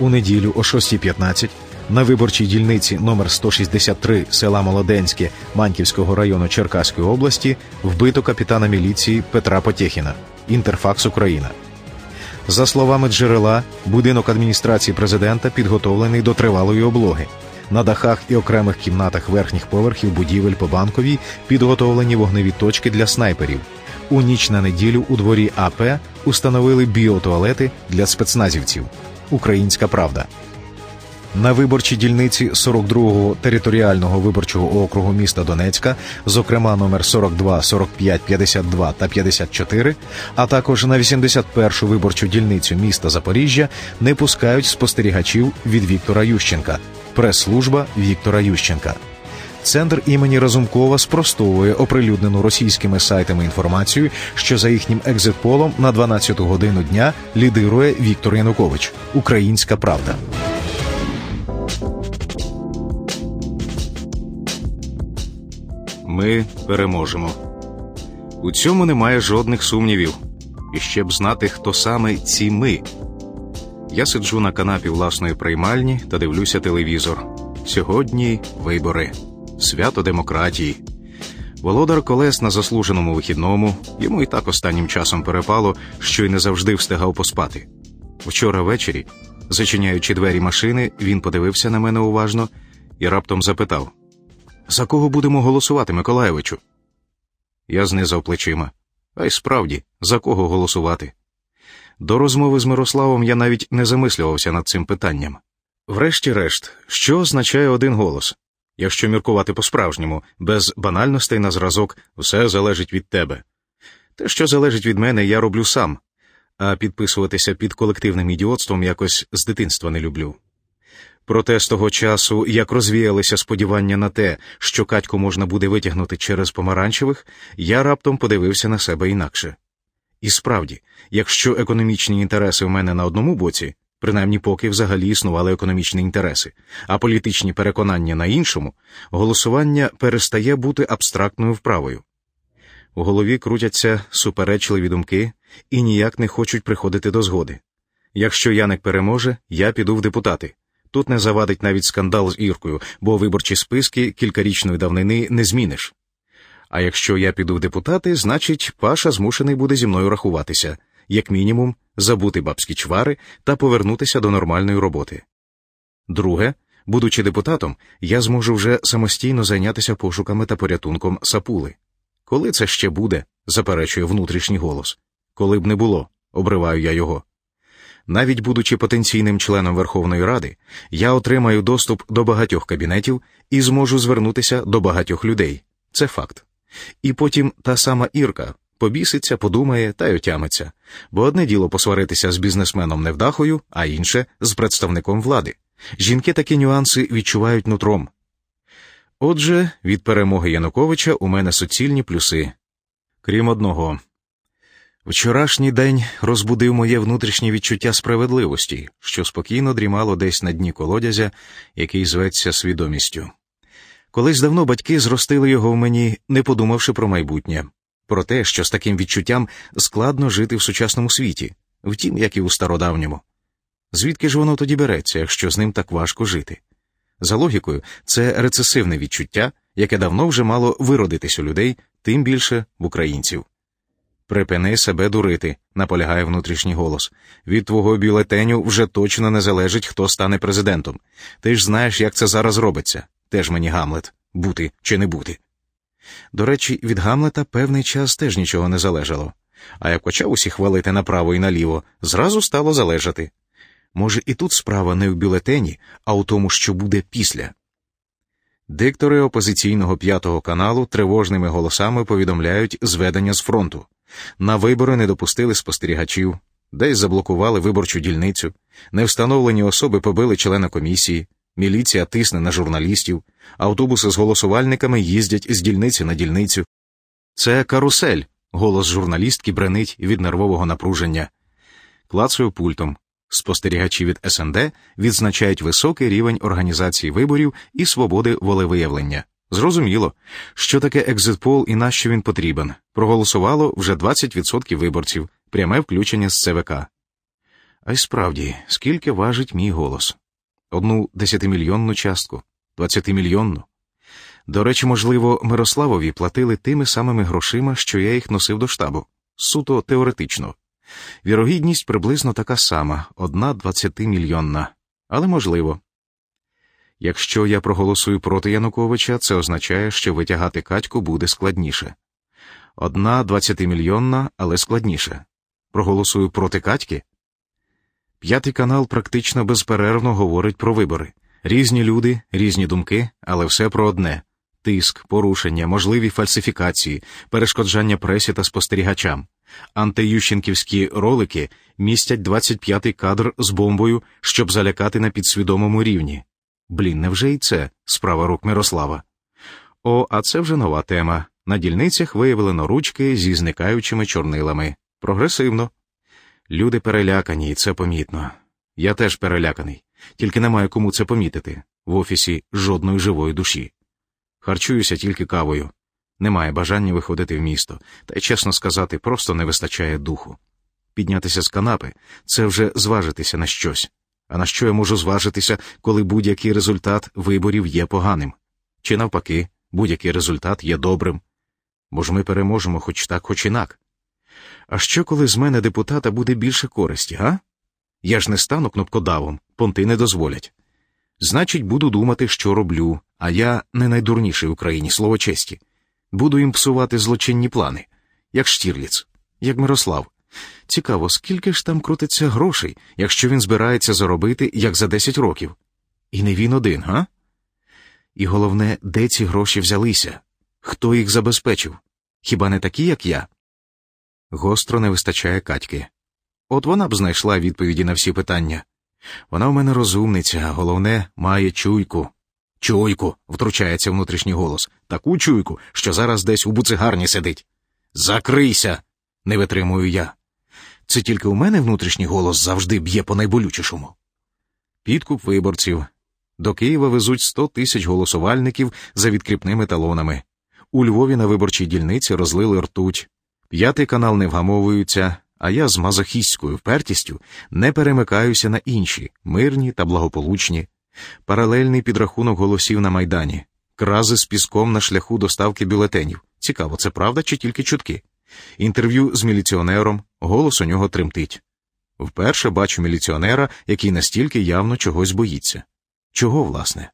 У неділю о 6.15 на виборчій дільниці номер 163 села Молоденське Маньківського району Черкаської області вбито капітана міліції Петра Потєхіна. Інтерфакс Україна. За словами джерела, будинок адміністрації президента підготовлений до тривалої облоги. На дахах і окремих кімнатах верхніх поверхів будівель по банковій підготовлені вогневі точки для снайперів. У ніч на неділю у дворі АП установили біотуалети для спецназівців. Українська правда. На виборчій дільниці 42-го територіального виборчого округу міста Донецька, зокрема номер 42, 45, 52 та 54, а також на 81-шу виборчу дільницю міста Запоріжжя не пускають спостерігачів від Віктора Ющенка. Прес-служба Віктора Ющенка. Центр імені Разумкова спростовує оприлюднену російськими сайтами інформацію, що за їхнім екзитполом на 12-ту годину дня лідирує Віктор Янукович. Українська правда. Ми переможемо. У цьому немає жодних сумнівів. І ще б знати, хто саме ці ми. Я сиджу на канапі власної приймальні та дивлюся телевізор. Сьогодні вибори, свято демократії. Володар колес на заслуженому вихідному. Йому і так останнім часом перепало, що й не завжди встигав поспати. Вчора ввечері, зачиняючи двері машини, він подивився на мене уважно і раптом запитав: За кого будемо голосувати, Миколаєвичу? Я знизав плечима. А й справді, за кого голосувати? До розмови з Мирославом я навіть не замислювався над цим питанням. Врешті-решт, що означає один голос? Якщо міркувати по-справжньому, без банальностей на зразок, все залежить від тебе. Те, що залежить від мене, я роблю сам, а підписуватися під колективним ідіотством якось з дитинства не люблю. Проте з того часу, як розвіялися сподівання на те, що Катьку можна буде витягнути через помаранчевих, я раптом подивився на себе інакше. І справді, якщо економічні інтереси в мене на одному боці, принаймні поки взагалі існували економічні інтереси, а політичні переконання на іншому, голосування перестає бути абстрактною вправою. У голові крутяться суперечливі думки і ніяк не хочуть приходити до згоди. Якщо Яник переможе, я піду в депутати. Тут не завадить навіть скандал з Іркою, бо виборчі списки кількарічної давнини не зміниш. А якщо я піду в депутати, значить, Паша змушений буде зі мною рахуватися, як мінімум, забути бабські чвари та повернутися до нормальної роботи. Друге, будучи депутатом, я зможу вже самостійно зайнятися пошуками та порятунком сапули. Коли це ще буде, заперечує внутрішній голос. Коли б не було, обриваю я його. Навіть будучи потенційним членом Верховної Ради, я отримаю доступ до багатьох кабінетів і зможу звернутися до багатьох людей. Це факт. І потім та сама Ірка побіситься, подумає та й отямиться, бо одне діло посваритися з бізнесменом невдахою, а інше з представником влади. Жінки такі нюанси відчувають нутром. Отже, від перемоги Януковича у мене суцільні плюси. Крім одного. Вчорашній день розбудив моє внутрішнє відчуття справедливості, що спокійно дрімало десь на дні колодязя, який зветься свідомістю. Колись давно батьки зростили його в мені, не подумавши про майбутнє, про те, що з таким відчуттям складно жити в сучасному світі, втім, як і у стародавньому. Звідки ж воно тоді береться, якщо з ним так важко жити? За логікою, це рецесивне відчуття, яке давно вже мало виродитись у людей, тим більше в українців. Припини себе дурити, наполягає внутрішній голос. Від твого бюлетеню вже точно не залежить, хто стане президентом. Ти ж знаєш, як це зараз робиться. Теж мені Гамлет бути чи не бути. До речі, від Гамлета певний час теж нічого не залежало, а як почав усі хвалити направо і наліво, зразу стало залежати. Може, і тут справа не в бюлетені, а у тому, що буде після. Диктори опозиційного п'ятого каналу тривожними голосами повідомляють зведення з фронту. На вибори не допустили спостерігачів, десь заблокували виборчу дільницю, невстановлені особи побили члена комісії, міліція тисне на журналістів, автобуси з голосувальниками їздять з дільниці на дільницю. Це карусель, голос журналістки бренить від нервового напруження. Клацаю пультом. Спостерігачі від СНД відзначають високий рівень організації виборів і свободи волевиявлення. Зрозуміло, що таке екзитпол і нащо він потрібен. Проголосувало вже 20% виборців, пряме включення з ЦВК. А й справді, скільки важить мій голос? Одну десятимільйонну частку, двадцятимільйонну. До речі, можливо, Мирославові платили тими самими грошима, що я їх носив до штабу, суто теоретично. Вірогідність приблизно така сама одна двадцятимільйонна, але можливо. Якщо я проголосую проти Януковича, це означає, що витягати Катьку буде складніше. Одна двадцятимільйонна, але складніше. Проголосую проти Катьки. П'ятий канал практично безперервно говорить про вибори. Різні люди, різні думки, але все про одне тиск, порушення, можливі фальсифікації, перешкоджання пресі та спостерігачам. Антиющенківські ролики містять 25-й кадр з бомбою, щоб залякати на підсвідомому рівні. Блін, невже й це справа рук Мирослава? О, а це вже нова тема. На дільницях виявлено ручки зі зникаючими чорнилами. Прогресивно. Люди перелякані, і це помітно. Я теж переляканий, тільки немає кому це помітити в офісі жодної живої душі. Харчуюся тільки кавою. Немає бажання виходити в місто, та й, чесно сказати, просто не вистачає духу. Піднятися з канапи це вже зважитися на щось. А на що я можу зважитися, коли будь-який результат виборів є поганим? Чи навпаки, будь-який результат є добрим? Бо ж ми переможемо хоч так, хоч інак. А що, коли з мене депутата буде більше користі, га? Я ж не стану кнопкодавом, понти не дозволять. Значить, буду думати, що роблю, а я не найдурніший в Україні, слово честі. Буду їм псувати злочинні плани, як Штірліц, як Мирослав. Цікаво, скільки ж там крутиться грошей, якщо він збирається заробити як за 10 років. І не він один, га? І головне, де ці гроші взялися? Хто їх забезпечив? Хіба не такі, як я? Гостро не вистачає Катьки. От вона б знайшла відповіді на всі питання. Вона в мене розумниця, головне, має чуйку. Чуйку, втручається внутрішній голос. Таку чуйку, що зараз десь у буцигарні сидить. Закрийся, не витримую я. Це тільки у мене внутрішній голос завжди б'є по найболючішому. Підкуп виборців. До Києва везуть 100 тисяч голосувальників за відкріпними талонами. У Львові на виборчій дільниці розлили ртуть. П'ятий канал не вгамовується, а я з мазохістською впертістю не перемикаюся на інші, мирні та благополучні, паралельний підрахунок голосів на Майдані, крази з піском на шляху доставки бюлетенів. Цікаво, це правда чи тільки чутки? Інтерв'ю з міліціонером, голос у нього тремтить. Вперше бачу міліціонера, який настільки явно чогось боїться. Чого, власне?